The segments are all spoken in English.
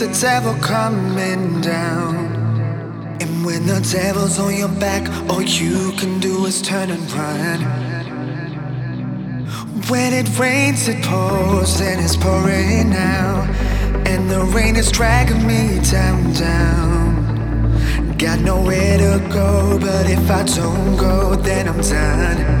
it's the devil coming down. And when the devil's on your back, all you can do is turn and run. When it rains, it pours, and it's pouring now. And the rain is dragging me down, down. Got nowhere to go, but if I don't go, then I'm done.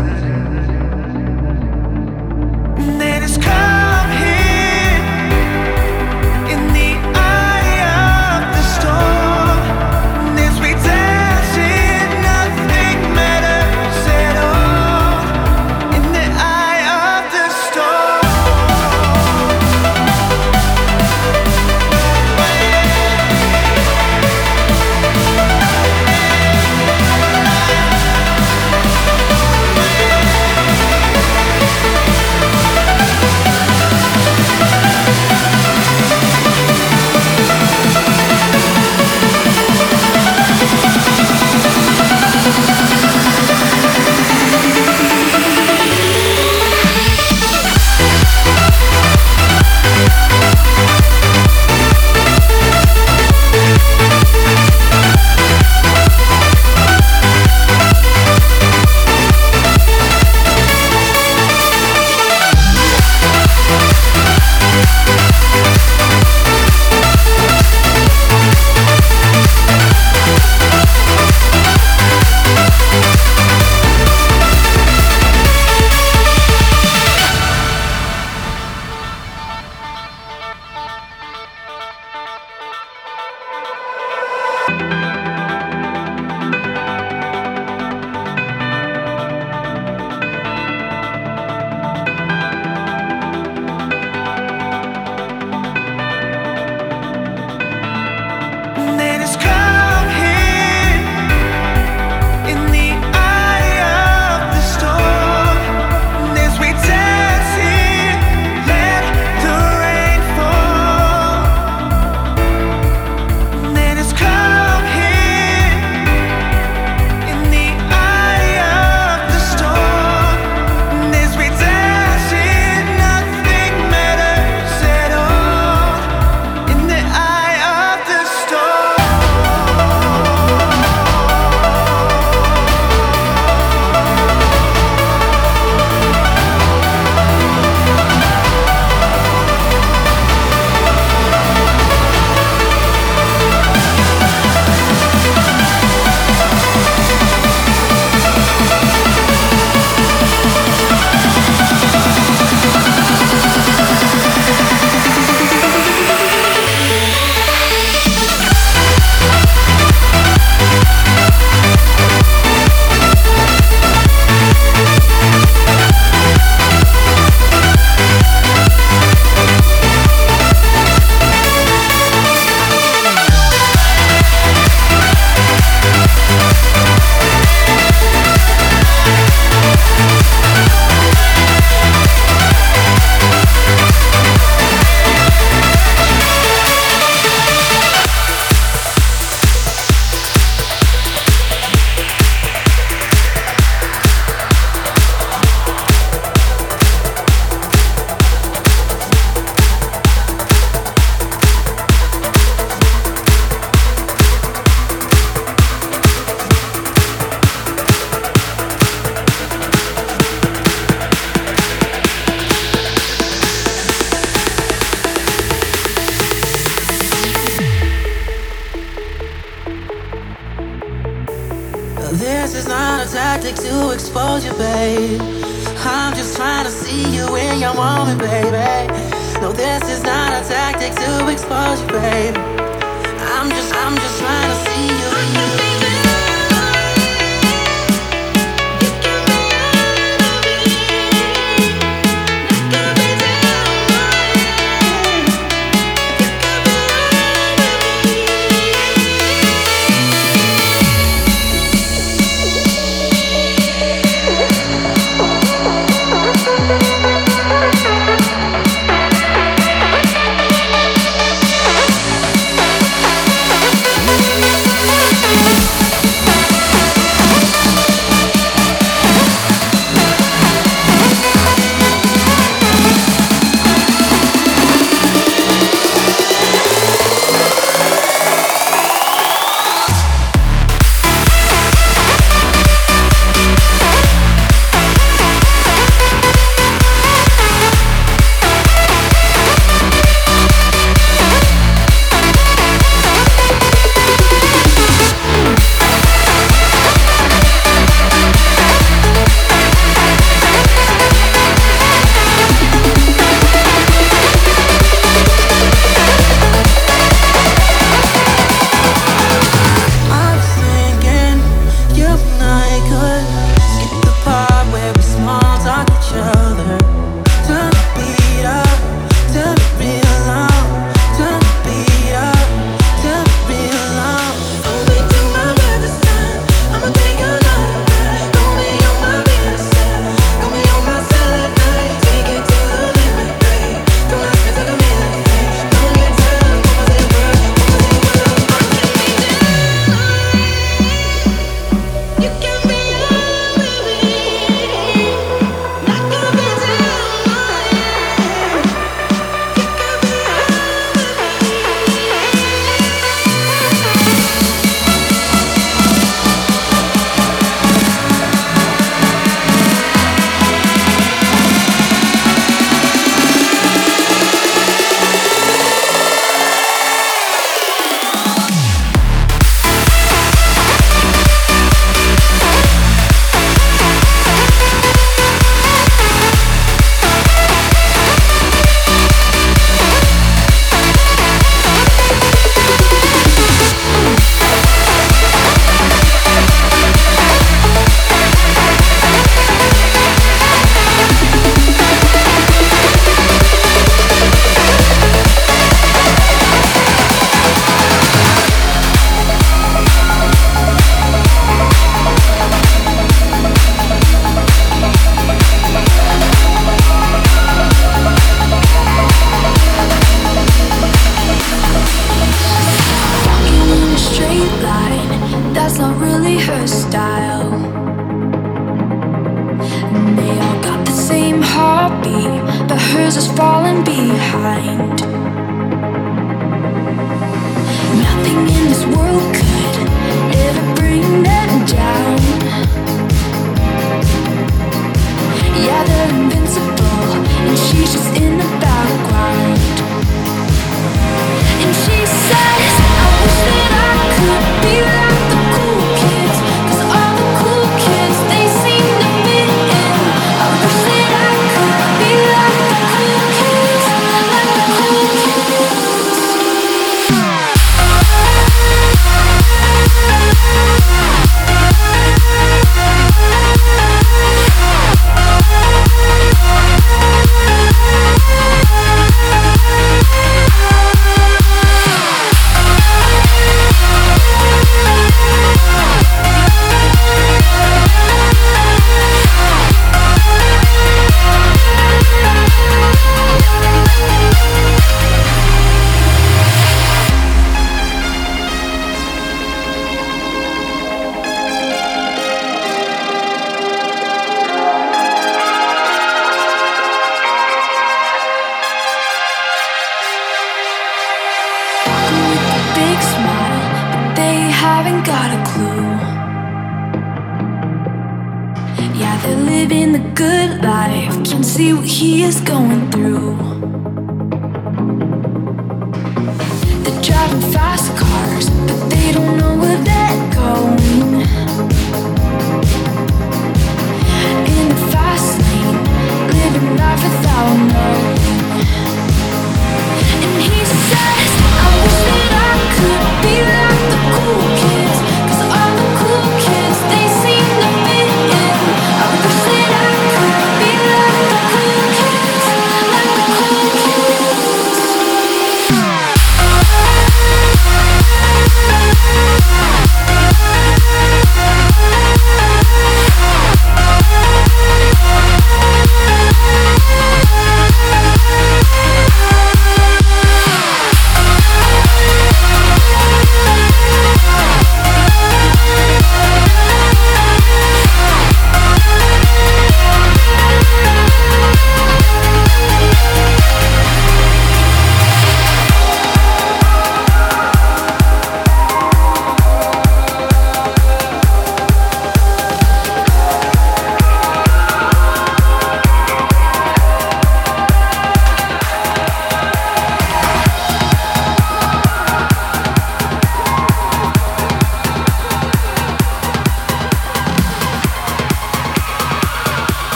was baby.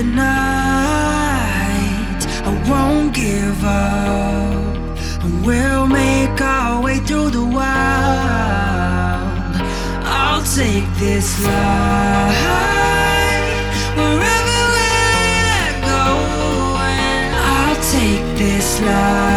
The night. I won't give up. And we'll make our way through the wild. I'll take this life wherever we're going. I'll take this life.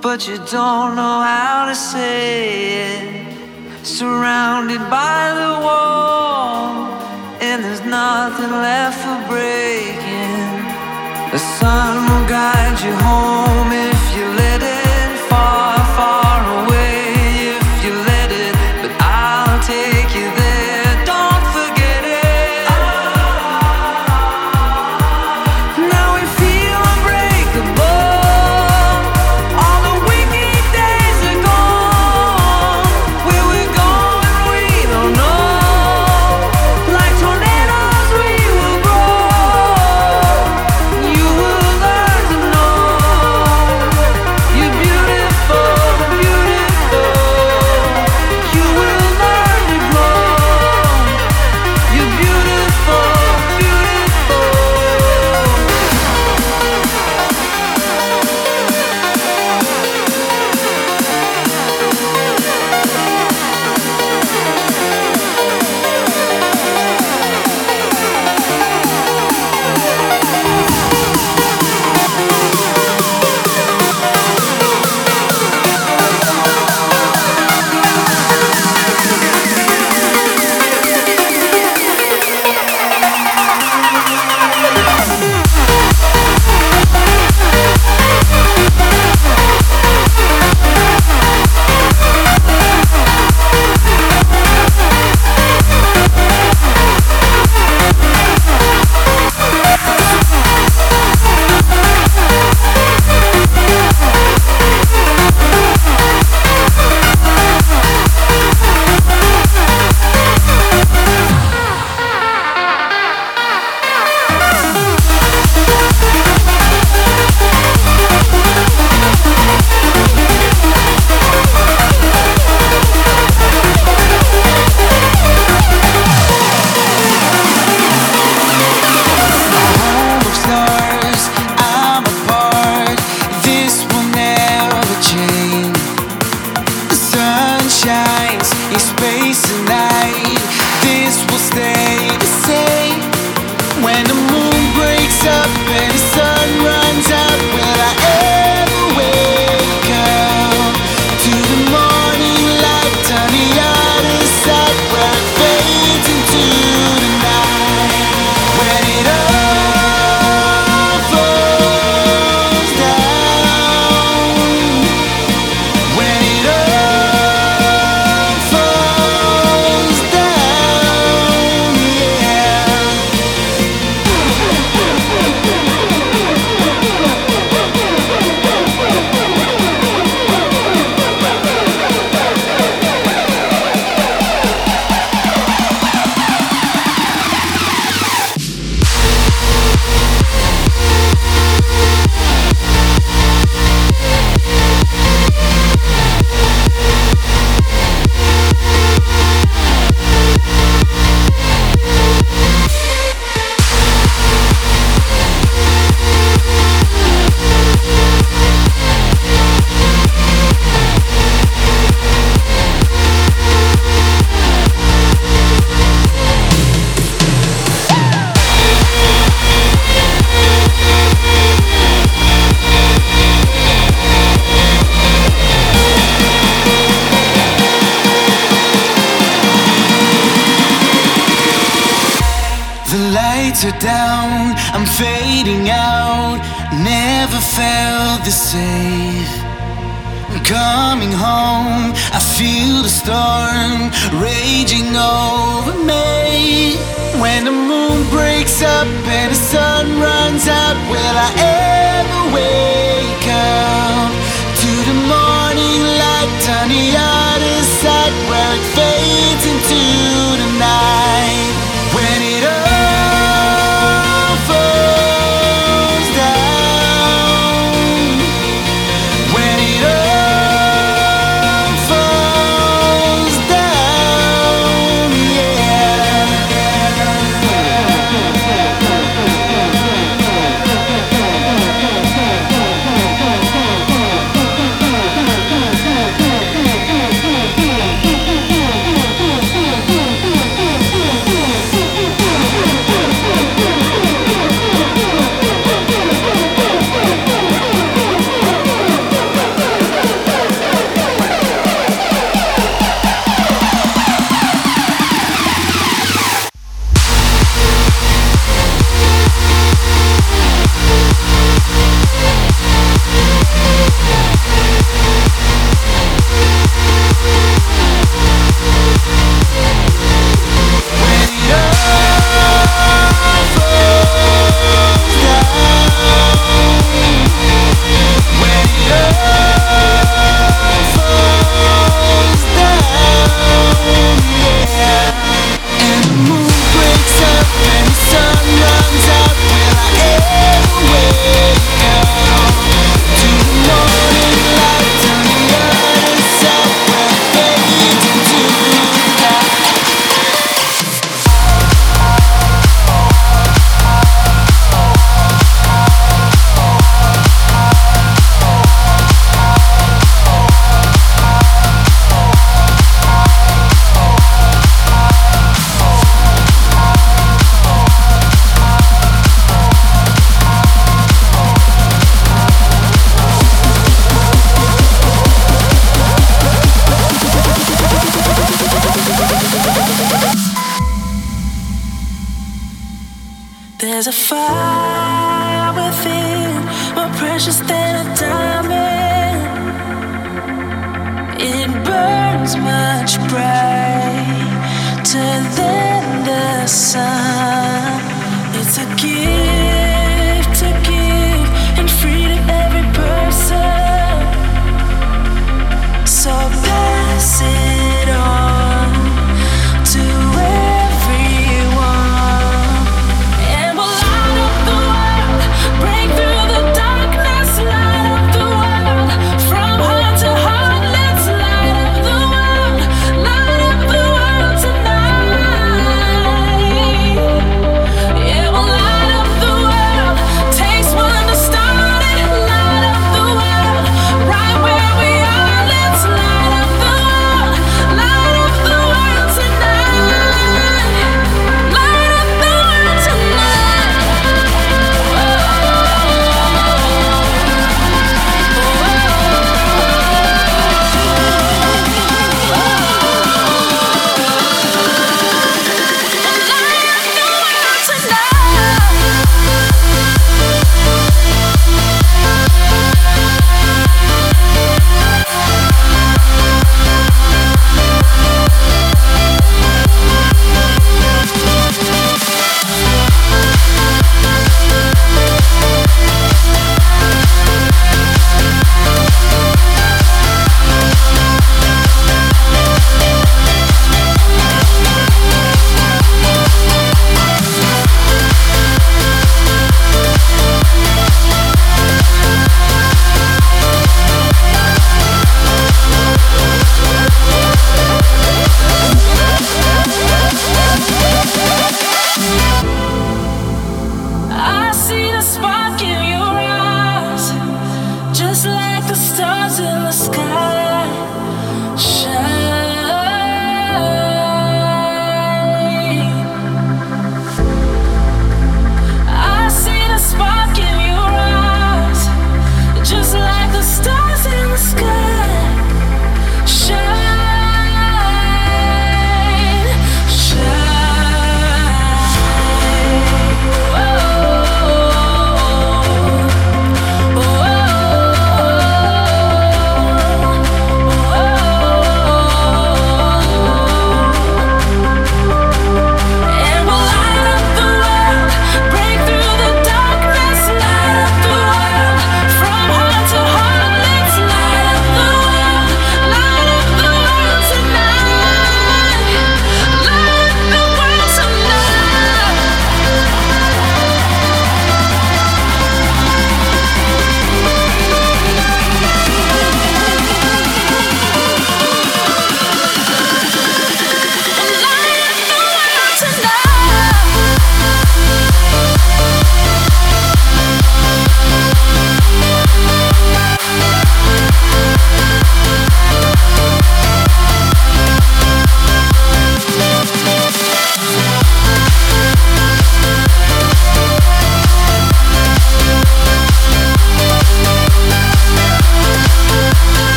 But you don't know how to say it. Surrounded by the wall, and there's nothing left for breaking. The sun.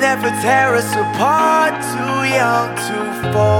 never tear us apart. Too young, too far.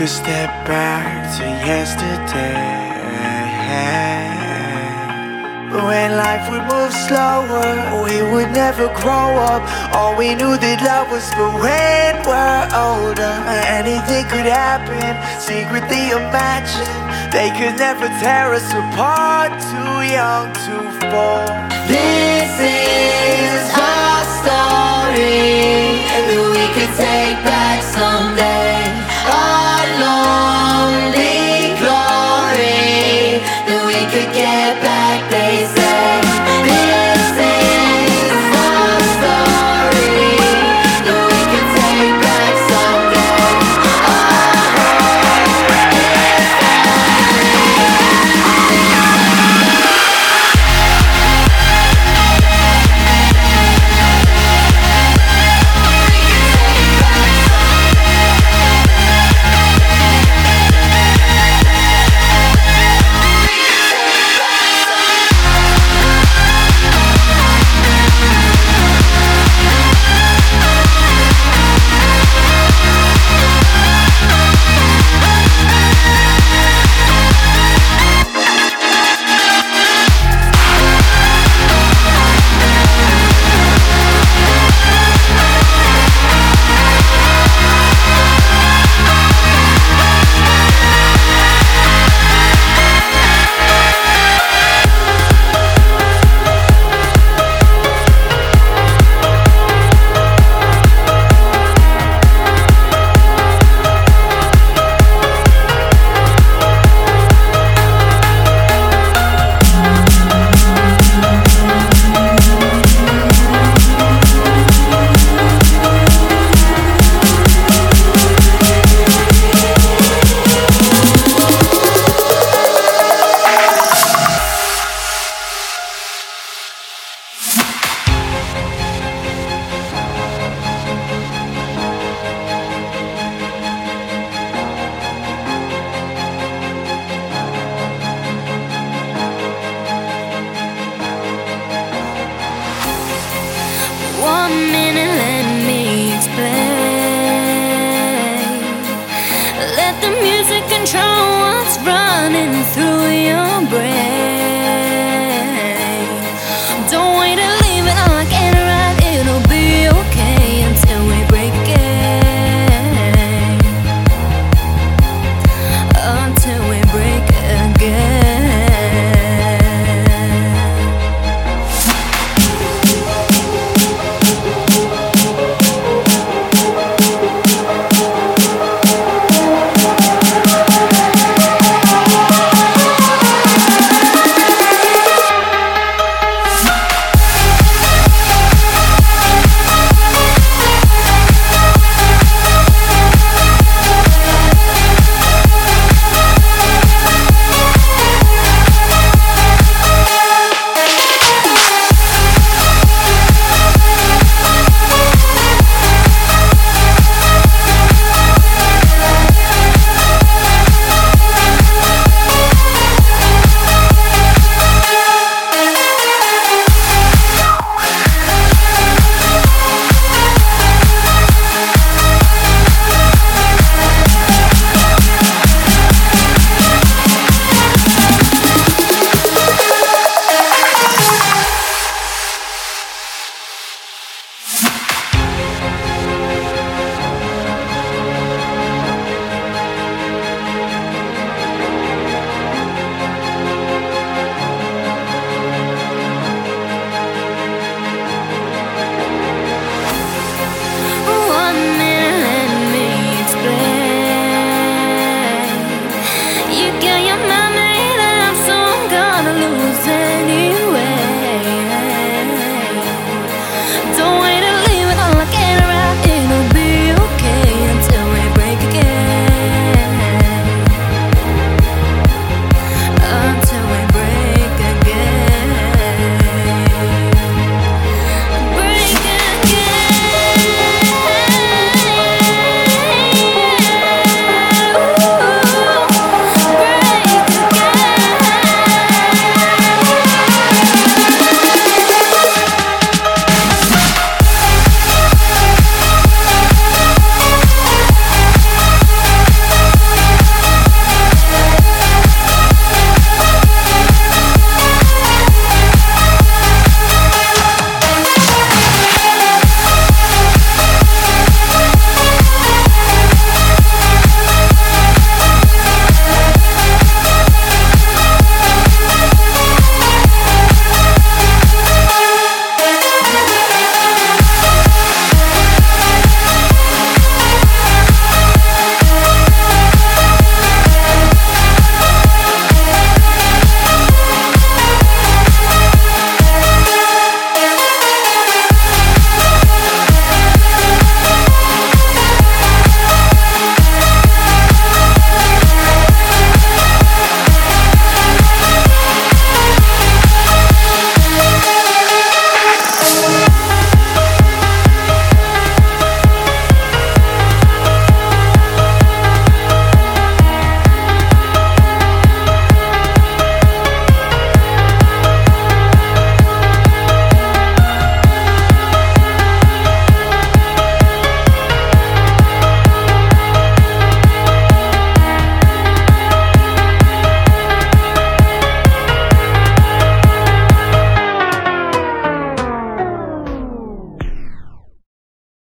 To step back to yesterday. When life would move slower We would never grow up. All we knew that love was for when we're older. Anything could happen Secretly imagine. They could never tear us apart Too young to fall. This is our story That we could take back someday.